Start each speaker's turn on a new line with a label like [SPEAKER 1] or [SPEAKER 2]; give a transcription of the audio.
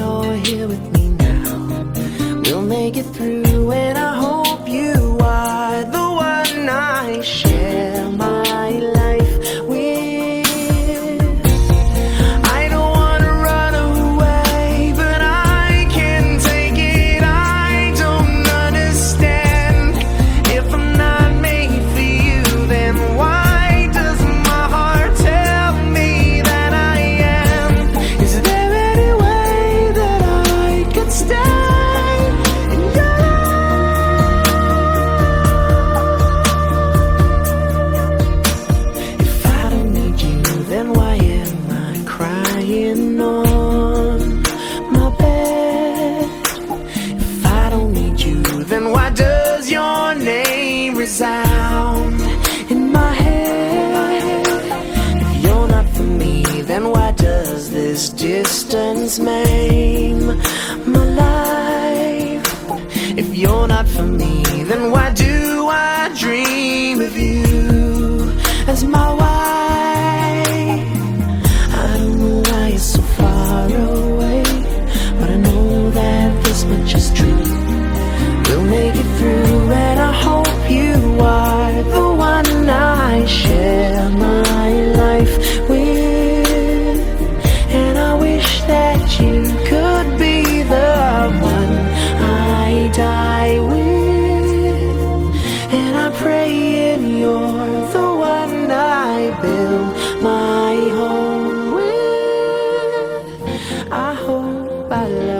[SPEAKER 1] you're here with me now. We'll make it through, and I hope you are the one I share why does your name resound in my head? If you're not for me, then why does this distance maim my life? If you're not for me, then why do I dream of you as my wife? And I pray in you're the one I build my home with. I hope I love